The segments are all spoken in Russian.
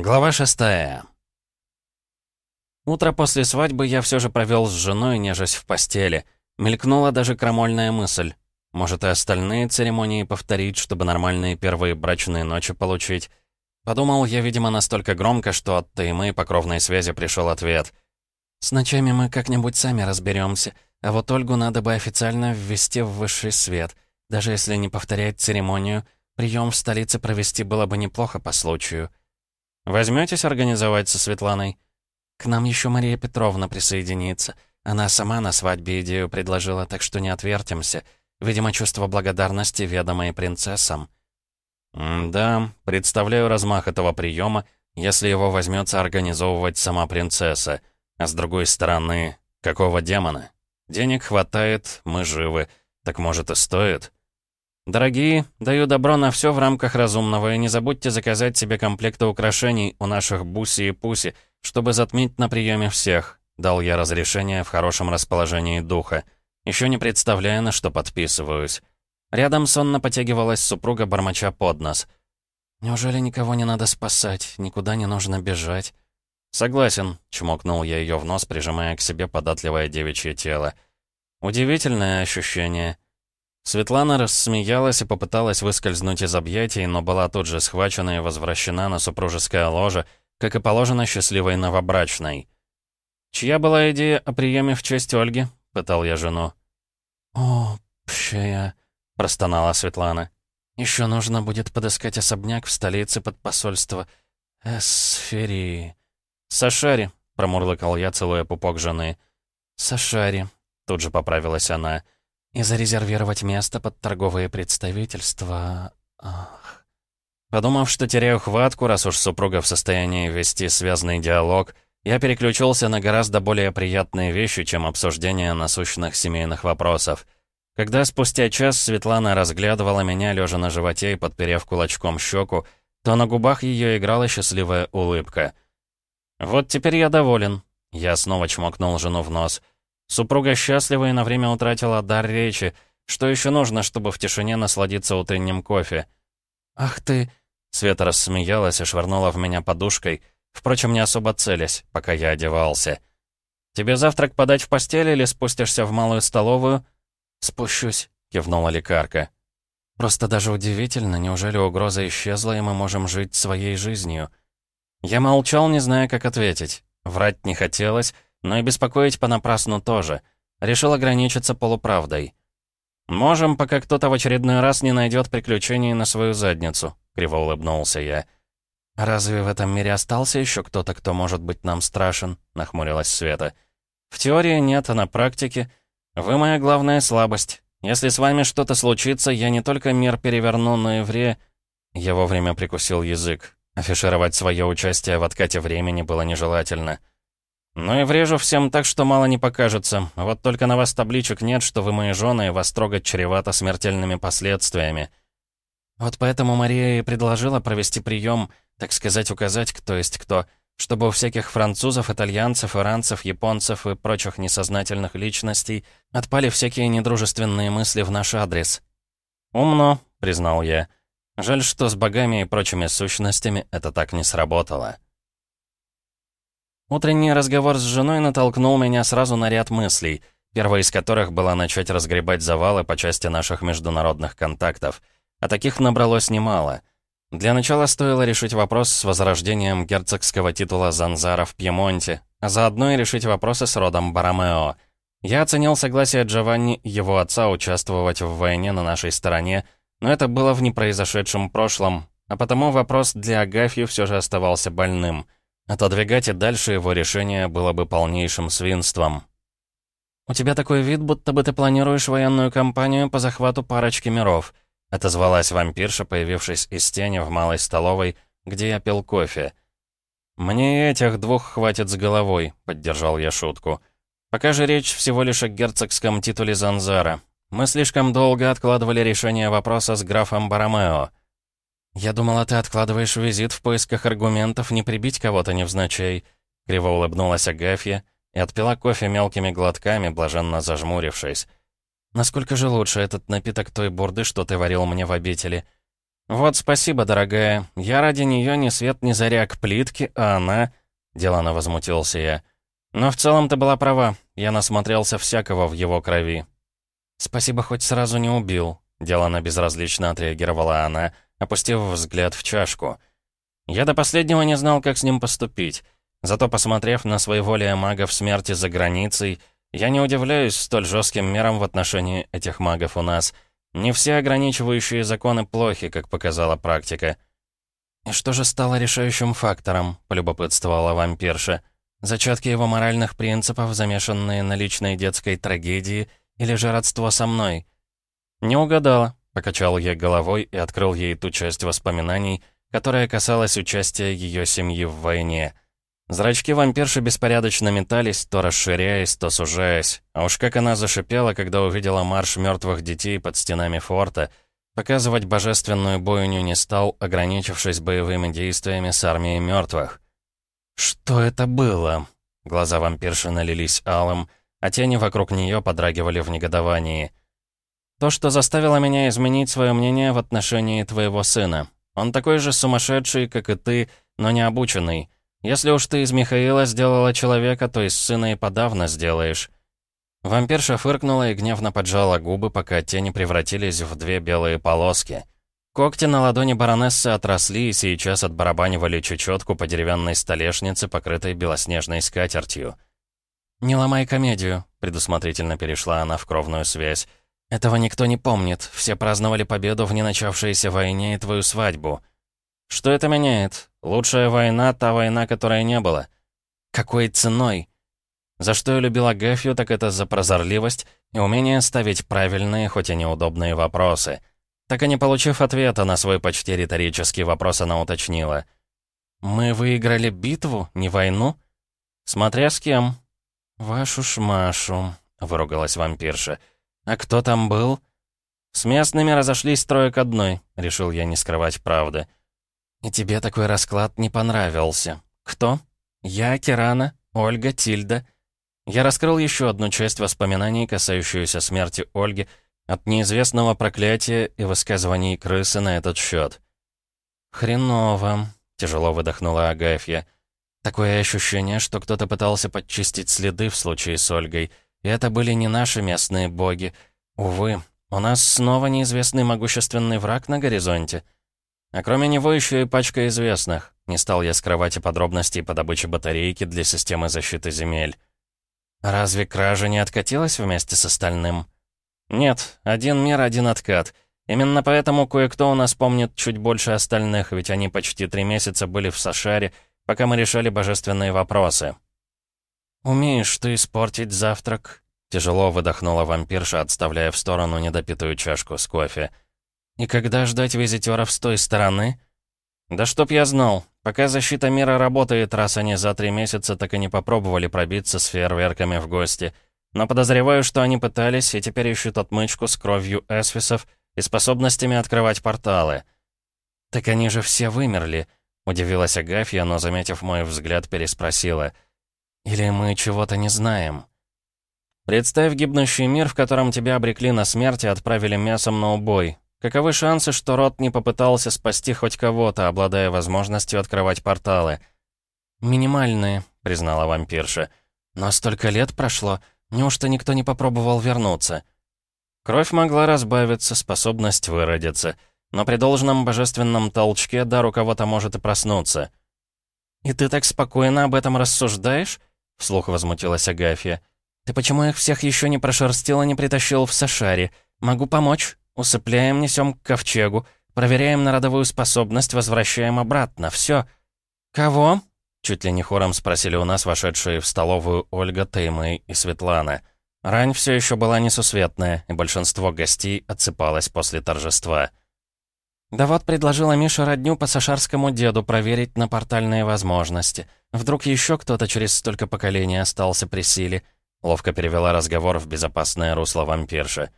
Глава шестая. Утро после свадьбы я все же провел с женой, нежась в постели. Мелькнула даже крамольная мысль. Может, и остальные церемонии повторить, чтобы нормальные первые брачные ночи получить. Подумал я, видимо, настолько громко, что от Таймы по кровной связи пришел ответ. «С ночами мы как-нибудь сами разберемся, а вот Ольгу надо бы официально ввести в высший свет. Даже если не повторять церемонию, прием в столице провести было бы неплохо по случаю». Возьметесь организовать со Светланой? К нам еще Мария Петровна присоединится. Она сама на свадьбе идею предложила, так что не отвертимся. Видимо, чувство благодарности ведомо принцессам. да, представляю размах этого приема, если его возьмется организовывать сама принцесса. А с другой стороны, какого демона? Денег хватает, мы живы. Так может и стоит? «Дорогие, даю добро на все в рамках разумного, и не забудьте заказать себе комплекты украшений у наших Буси и Пуси, чтобы затмить на приеме всех», — дал я разрешение в хорошем расположении духа. Еще не представляя, на что подписываюсь. Рядом сонно потягивалась супруга бормоча под нос. «Неужели никого не надо спасать, никуда не нужно бежать?» «Согласен», — чмокнул я ее в нос, прижимая к себе податливое девичье тело. «Удивительное ощущение». Светлана рассмеялась и попыталась выскользнуть из объятий, но была тут же схвачена и возвращена на супружеское ложе, как и положено счастливой новобрачной. «Чья была идея о приеме в честь Ольги?» — пытал я жену. «О, пшая», — простонала Светлана. «Еще нужно будет подыскать особняк в столице под посольство Эсферии». «Сашари», — промурлыкал я, целуя пупок жены. «Сашари», — тут же поправилась она. И зарезервировать место под торговые представительства... Ах... Подумав, что теряю хватку, раз уж супруга в состоянии вести связанный диалог, я переключился на гораздо более приятные вещи, чем обсуждение насущных семейных вопросов. Когда спустя час Светлана разглядывала меня, лежа на животе и подперев кулачком щеку, то на губах ее играла счастливая улыбка. «Вот теперь я доволен», — я снова чмокнул жену в нос — Супруга счастлива и на время утратила дар речи. Что еще нужно, чтобы в тишине насладиться утренним кофе? «Ах ты!» Света рассмеялась и швырнула в меня подушкой, впрочем, не особо целясь, пока я одевался. «Тебе завтрак подать в постель или спустишься в малую столовую?» «Спущусь», — кивнула лекарка. «Просто даже удивительно, неужели угроза исчезла, и мы можем жить своей жизнью?» Я молчал, не зная, как ответить. Врать не хотелось, но и беспокоить понапрасну тоже. Решил ограничиться полуправдой. «Можем, пока кто-то в очередной раз не найдет приключений на свою задницу», — криво улыбнулся я. «Разве в этом мире остался еще кто-то, кто может быть нам страшен?» — нахмурилась Света. «В теории нет, а на практике. Вы моя главная слабость. Если с вами что-то случится, я не только мир переверну, но и вре...» Я вовремя прикусил язык. Афишировать свое участие в откате времени было нежелательно. «Ну и врежу всем так, что мало не покажется. Вот только на вас табличек нет, что вы мои жены, и вас трогать чревато смертельными последствиями». «Вот поэтому Мария и предложила провести прием, так сказать, указать, кто есть кто, чтобы у всяких французов, итальянцев, иранцев, японцев и прочих несознательных личностей отпали всякие недружественные мысли в наш адрес». «Умно», — признал я. «Жаль, что с богами и прочими сущностями это так не сработало». Утренний разговор с женой натолкнул меня сразу на ряд мыслей, первая из которых была начать разгребать завалы по части наших международных контактов. А таких набралось немало. Для начала стоило решить вопрос с возрождением герцогского титула Занзара в Пьемонте, а заодно и решить вопросы с родом Барамео. Я оценил согласие Джованни его отца участвовать в войне на нашей стороне, но это было в непроизошедшем прошлом, а потому вопрос для Агафьи все же оставался больным — Отодвигать и дальше его решение было бы полнейшим свинством. «У тебя такой вид, будто бы ты планируешь военную кампанию по захвату парочки миров», отозвалась вампирша, появившись из тени в малой столовой, где я пил кофе. «Мне этих двух хватит с головой», — поддержал я шутку. «Пока же речь всего лишь о герцогском титуле Занзара. Мы слишком долго откладывали решение вопроса с графом Барамео. «Я думала, ты откладываешь визит в поисках аргументов не прибить кого-то невзначай», — криво улыбнулась Агафья и отпила кофе мелкими глотками, блаженно зажмурившись. «Насколько же лучше этот напиток той бурды, что ты варил мне в обители?» «Вот спасибо, дорогая. Я ради нее ни свет ни заря к плитке, а она...» Делано возмутился я. «Но в целом ты была права. Я насмотрелся всякого в его крови». «Спасибо, хоть сразу не убил», — Делано безразлично отреагировала она, опустив взгляд в чашку. «Я до последнего не знал, как с ним поступить. Зато, посмотрев на своеволие мага в смерти за границей, я не удивляюсь столь жестким мерам в отношении этих магов у нас. Не все ограничивающие законы плохи, как показала практика». «И что же стало решающим фактором?» — полюбопытствовала вампирша. «Зачатки его моральных принципов, замешанные на личной детской трагедии, или же родство со мной?» «Не угадала», — покачал я головой и открыл ей ту часть воспоминаний, которая касалась участия ее семьи в войне. Зрачки вампирши беспорядочно метались, то расширяясь, то сужаясь. А уж как она зашипела, когда увидела марш мертвых детей под стенами форта. Показывать божественную бойню не стал, ограничившись боевыми действиями с армией мертвых. «Что это было?» Глаза вампирши налились алым, а тени вокруг нее подрагивали в негодовании. «То, что заставило меня изменить свое мнение в отношении твоего сына. Он такой же сумасшедший, как и ты, но не обученный. Если уж ты из Михаила сделала человека, то из сына и подавно сделаешь». Вампирша фыркнула и гневно поджала губы, пока тени превратились в две белые полоски. Когти на ладони баронессы отросли и сейчас отбарабанивали чечетку по деревянной столешнице, покрытой белоснежной скатертью. «Не ломай комедию», — предусмотрительно перешла она в кровную связь. «Этого никто не помнит. Все праздновали победу в неначавшейся войне и твою свадьбу». «Что это меняет? Лучшая война — та война, которой не было». «Какой ценой?» За что я любила Гэфью, так это за прозорливость и умение ставить правильные, хоть и неудобные вопросы. Так и не получив ответа на свой почти риторический вопрос, она уточнила. «Мы выиграли битву, не войну?» «Смотря с кем». «Вашу ж Машу», — выругалась вампирша. «А кто там был?» «С местными разошлись трое к одной», — решил я не скрывать правды. «И тебе такой расклад не понравился. Кто?» «Я, Кирана, Ольга, Тильда». Я раскрыл еще одну часть воспоминаний, касающуюся смерти Ольги, от неизвестного проклятия и высказываний крысы на этот счет. «Хреново», — тяжело выдохнула Агафья. «Такое ощущение, что кто-то пытался подчистить следы в случае с Ольгой, это были не наши местные боги. Увы, у нас снова неизвестный могущественный враг на горизонте. А кроме него еще и пачка известных. Не стал я скрывать и подробностей по добыче батарейки для системы защиты земель. Разве кража не откатилась вместе с остальным? Нет, один мир, один откат. Именно поэтому кое-кто у нас помнит чуть больше остальных, ведь они почти три месяца были в Сашаре, пока мы решали божественные вопросы. «Умеешь ты испортить завтрак?» Тяжело выдохнула вампирша, отставляя в сторону недопитую чашку с кофе. «И когда ждать визитеров с той стороны?» «Да чтоб я знал. Пока защита мира работает, раз они за три месяца так и не попробовали пробиться с фейерверками в гости. Но подозреваю, что они пытались и теперь ищут отмычку с кровью эсфисов и способностями открывать порталы». «Так они же все вымерли», — удивилась Агафья, но, заметив мой взгляд, переспросила — или мы чего-то не знаем? Представь гибнущий мир, в котором тебя обрекли на смерть и отправили мясом на убой. Каковы шансы, что род не попытался спасти хоть кого-то, обладая возможностью открывать порталы? «Минимальные», — признала вампирша. «Но столько лет прошло, неужто никто не попробовал вернуться?» Кровь могла разбавиться, способность выродиться. Но при должном божественном толчке дар у кого-то может и проснуться. «И ты так спокойно об этом рассуждаешь?» — вслух возмутилась Агафья. «Ты почему их всех еще не прошерстил и не притащил в Сашаре? Могу помочь. Усыпляем, несем к ковчегу, проверяем на родовую способность, возвращаем обратно. Все. «Кого?» — чуть ли не хором спросили у нас вошедшие в столовую Ольга, Теймы и Светлана. Рань все еще была несусветная, и большинство гостей отсыпалось после торжества. «Да вот предложила Миша родню по сашарскому деду проверить на портальные возможности. Вдруг еще кто-то через столько поколений остался при силе?» Ловко перевела разговор в безопасное русло вампирши.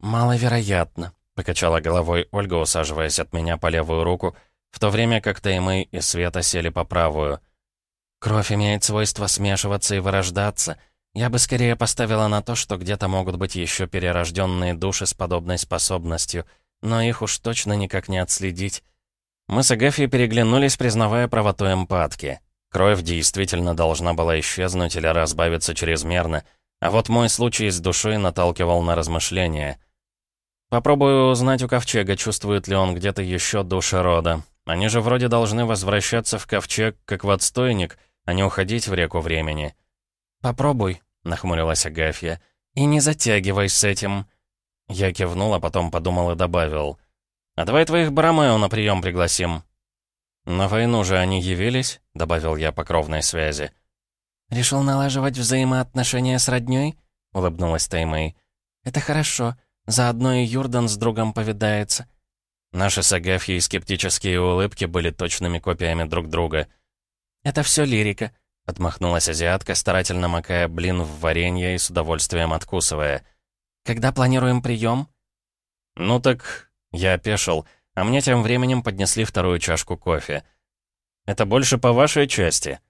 «Маловероятно», — покачала головой Ольга, усаживаясь от меня по левую руку, в то время как Таймы и Света сели по правую. «Кровь имеет свойство смешиваться и вырождаться. Я бы скорее поставила на то, что где-то могут быть еще перерожденные души с подобной способностью — но их уж точно никак не отследить. Мы с Агафьей переглянулись, признавая правоту эмпатки. Кровь действительно должна была исчезнуть или разбавиться чрезмерно, а вот мой случай с душой наталкивал на размышления. Попробую узнать у Ковчега, чувствует ли он где-то еще души рода. Они же вроде должны возвращаться в Ковчег, как в отстойник, а не уходить в реку времени. «Попробуй», — нахмурилась Агафья, — «и не затягивай с этим». Я кивнул, а потом подумал и добавил. «А давай твоих Баромео на прием пригласим». «На войну же они явились», — добавил я по кровной связи. «Решил налаживать взаимоотношения с роднёй?» — улыбнулась Таймэй. «Это хорошо. Заодно и Юрдан с другом повидается». Наши с Агафьей скептические улыбки были точными копиями друг друга. «Это все лирика», — отмахнулась азиатка, старательно макая блин в варенье и с удовольствием откусывая. «Когда планируем прием?» «Ну так...» — я опешил, а мне тем временем поднесли вторую чашку кофе. «Это больше по вашей части».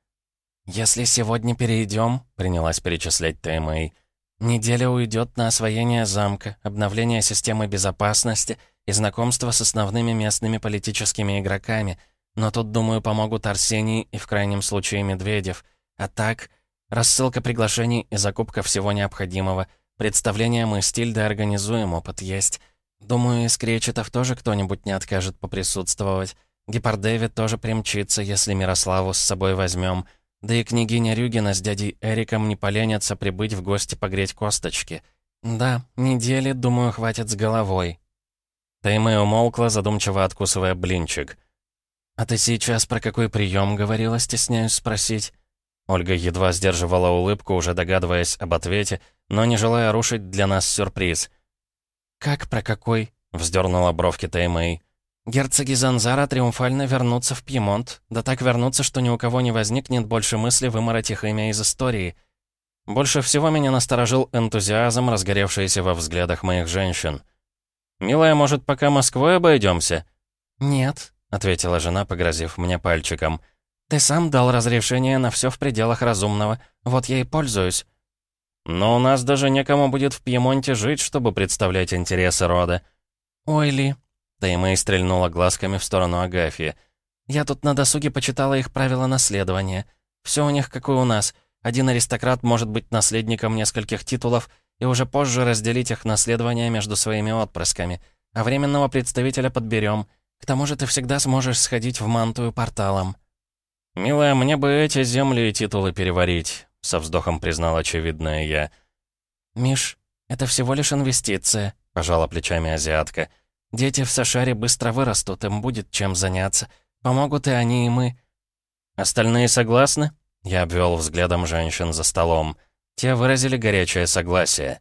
«Если сегодня перейдем», — принялась перечислять Тэмэй, «неделя уйдет на освоение замка, обновление системы безопасности и знакомство с основными местными политическими игроками, но тут, думаю, помогут Арсений и в крайнем случае Медведев. А так, рассылка приглашений и закупка всего необходимого. Представление мы стиль да организуем, опыт есть. Думаю, из кречетов тоже кто-нибудь не откажет поприсутствовать. Гепардевит тоже примчится, если Мирославу с собой возьмем. Да и княгиня Рюгина с дядей Эриком не поленятся прибыть в гости погреть косточки. Да, недели, думаю, хватит с головой. Таймэ умолкла, задумчиво откусывая блинчик. «А ты сейчас про какой прием говорила, стесняюсь спросить?» Ольга едва сдерживала улыбку, уже догадываясь об ответе, но не желая рушить для нас сюрприз. «Как про какой?» — вздернула бровки Таймэй. Герцоги Занзара триумфально вернутся в Пьемонт. Да так вернутся, что ни у кого не возникнет больше мысли вымороть их имя из истории. Больше всего меня насторожил энтузиазм, разгоревшийся во взглядах моих женщин. «Милая, может, пока Москвой обойдемся?» «Нет», — ответила жена, погрозив мне пальчиком. «Ты сам дал разрешение на все в пределах разумного. Вот я и пользуюсь». «Но у нас даже некому будет в Пьемонте жить, чтобы представлять интересы рода». «Ой, Ли, Таймэй стрельнула глазками в сторону Агафьи. «Я тут на досуге почитала их правила наследования. Все у них как и у нас. Один аристократ может быть наследником нескольких титулов и уже позже разделить их наследование между своими отпрысками. А временного представителя подберем. К тому же ты всегда сможешь сходить в мантую порталом». «Милая, мне бы эти земли и титулы переварить», — со вздохом признал очевидное я. «Миш, это всего лишь инвестиция», — пожала плечами азиатка. Дети в Сашаре быстро вырастут, им будет чем заняться. Помогут и они, и мы». «Остальные согласны?» Я обвел взглядом женщин за столом. Те выразили горячее согласие.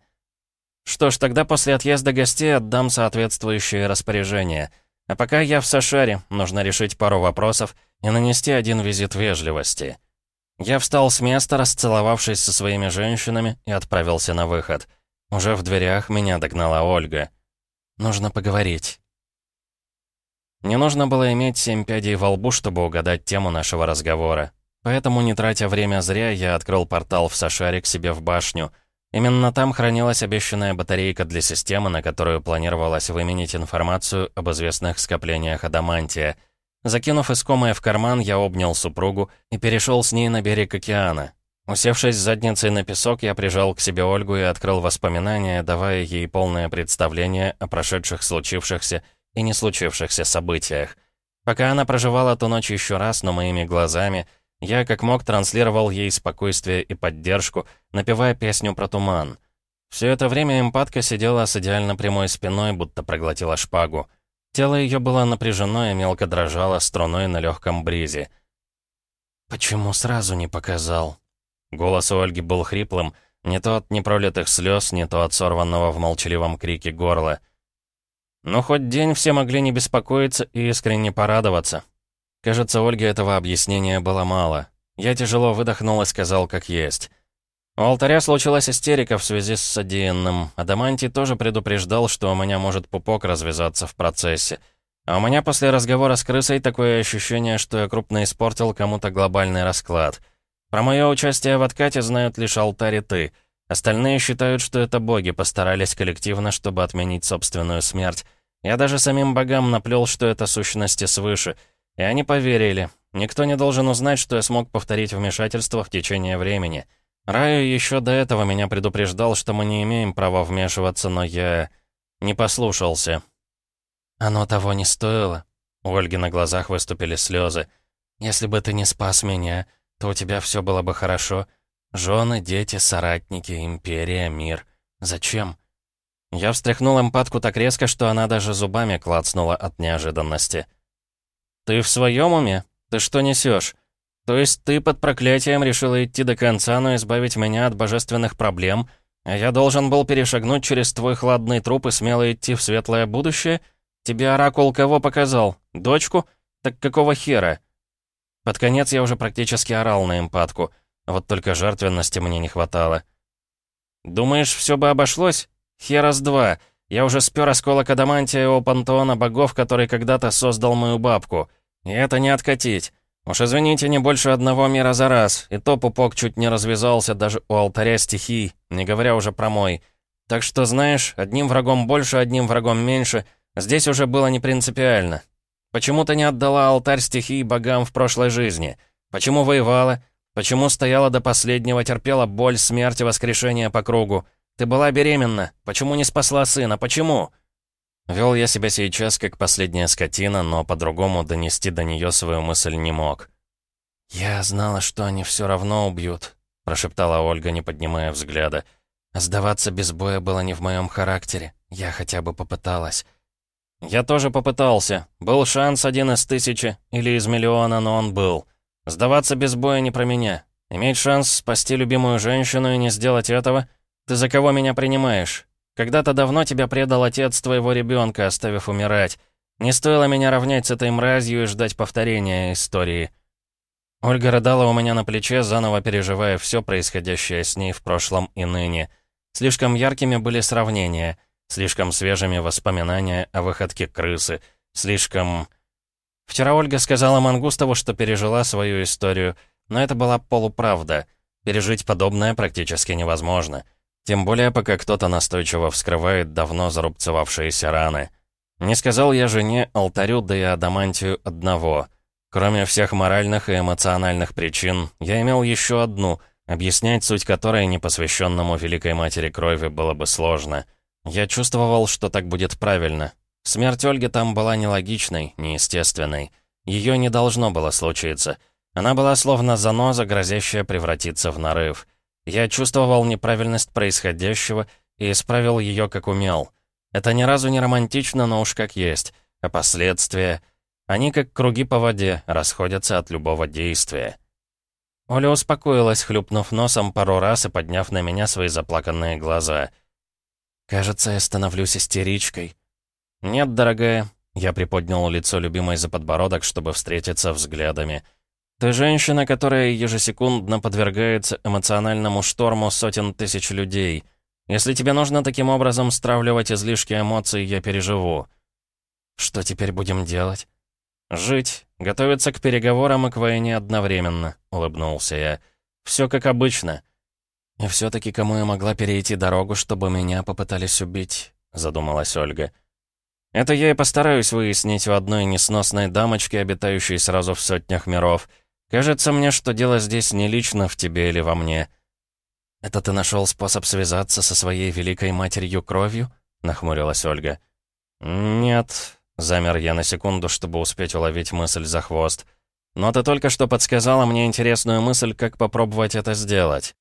«Что ж, тогда после отъезда гостей отдам соответствующие распоряжения. А пока я в Сашаре, нужно решить пару вопросов и нанести один визит вежливости». Я встал с места, расцеловавшись со своими женщинами, и отправился на выход. Уже в дверях меня догнала Ольга. Нужно поговорить». Не нужно было иметь семь пядей во лбу, чтобы угадать тему нашего разговора. Поэтому, не тратя время зря, я открыл портал в Сашаре к себе в башню. Именно там хранилась обещанная батарейка для системы, на которую планировалось выменить информацию об известных скоплениях адамантия. Закинув искомое в карман, я обнял супругу и перешел с ней на берег океана. Усевшись задницей на песок, я прижал к себе Ольгу и открыл воспоминания, давая ей полное представление о прошедших случившихся и не случившихся событиях. Пока она проживала ту ночь еще раз, но моими глазами, я как мог транслировал ей спокойствие и поддержку, напевая песню про туман. Все это время эмпатка сидела с идеально прямой спиной, будто проглотила шпагу. Тело ее было напряжено и мелко дрожало струной на легком бризе. «Почему сразу не показал?» Голос у Ольги был хриплым, не то от непролитых слез, не то от сорванного в молчаливом крике горла. Но хоть день все могли не беспокоиться и искренне порадоваться. Кажется, Ольге этого объяснения было мало. Я тяжело выдохнул и сказал, как есть. У алтаря случилась истерика в связи с содеянным. Адамантий тоже предупреждал, что у меня может пупок развязаться в процессе. А у меня после разговора с крысой такое ощущение, что я крупно испортил кому-то глобальный расклад — про мое участие в откате знают лишь алтарь и ты. Остальные считают, что это боги постарались коллективно, чтобы отменить собственную смерть. Я даже самим богам наплел, что это сущности свыше. И они поверили. Никто не должен узнать, что я смог повторить вмешательство в течение времени. Раю еще до этого меня предупреждал, что мы не имеем права вмешиваться, но я не послушался. Оно того не стоило. У Ольги на глазах выступили слезы. Если бы ты не спас меня, то у тебя все было бы хорошо. Жены, дети, соратники, империя, мир. Зачем? Я встряхнул эмпатку так резко, что она даже зубами клацнула от неожиданности. «Ты в своем уме? Ты что несешь? То есть ты под проклятием решила идти до конца, но избавить меня от божественных проблем, а я должен был перешагнуть через твой хладный труп и смело идти в светлое будущее? Тебе оракул кого показал? Дочку? Так какого хера?» Под конец я уже практически орал на эмпатку, вот только жертвенности мне не хватало. «Думаешь, все бы обошлось? Херас два. Я уже спер осколок адамантия у пантеона богов, который когда-то создал мою бабку. И это не откатить. Уж извините, не больше одного мира за раз, и то пупок чуть не развязался даже у алтаря стихий, не говоря уже про мой. Так что, знаешь, одним врагом больше, одним врагом меньше, здесь уже было не принципиально. Почему ты не отдала алтарь стихий богам в прошлой жизни? Почему воевала? Почему стояла до последнего, терпела боль, смерть и воскрешение по кругу? Ты была беременна. Почему не спасла сына? Почему?» Вел я себя сейчас как последняя скотина, но по-другому донести до нее свою мысль не мог. «Я знала, что они все равно убьют», — прошептала Ольга, не поднимая взгляда. «Сдаваться без боя было не в моем характере. Я хотя бы попыталась». «Я тоже попытался. Был шанс один из тысячи или из миллиона, но он был. Сдаваться без боя не про меня. Иметь шанс спасти любимую женщину и не сделать этого — «Ты за кого меня принимаешь? Когда-то давно тебя предал отец твоего ребенка, оставив умирать. Не стоило меня равнять с этой мразью и ждать повторения истории». Ольга рыдала у меня на плече, заново переживая все происходящее с ней в прошлом и ныне. Слишком яркими были сравнения, слишком свежими воспоминания о выходке крысы, слишком... Вчера Ольга сказала Мангустову, что пережила свою историю, но это была полуправда. Пережить подобное практически невозможно. Тем более, пока кто-то настойчиво вскрывает давно зарубцевавшиеся раны. Не сказал я жене, алтарю, да и адамантию одного. Кроме всех моральных и эмоциональных причин, я имел еще одну, объяснять суть которой непосвященному Великой Матери Крови было бы сложно. Я чувствовал, что так будет правильно. Смерть Ольги там была нелогичной, неестественной. Ее не должно было случиться. Она была словно заноза, грозящая превратиться в нарыв. Я чувствовал неправильность происходящего и исправил ее как умел. Это ни разу не романтично, но уж как есть. А последствия... Они, как круги по воде, расходятся от любого действия. Оля успокоилась, хлюпнув носом пару раз и подняв на меня свои заплаканные глаза. «Кажется, я становлюсь истеричкой». «Нет, дорогая». Я приподнял лицо любимой за подбородок, чтобы встретиться взглядами. Ты женщина, которая ежесекундно подвергается эмоциональному шторму сотен тысяч людей. Если тебе нужно таким образом стравливать излишки эмоций, я переживу. Что теперь будем делать? Жить, готовиться к переговорам и к войне одновременно, улыбнулся я. Все как обычно. И все-таки кому я могла перейти дорогу, чтобы меня попытались убить? Задумалась Ольга. Это я и постараюсь выяснить у одной несносной дамочки, обитающей сразу в сотнях миров — Кажется мне, что дело здесь не лично в тебе или во мне. Это ты нашел способ связаться со своей великой матерью кровью? Нахмурилась Ольга. Нет. Замер я на секунду, чтобы успеть уловить мысль за хвост. Но ты только что подсказала мне интересную мысль, как попробовать это сделать.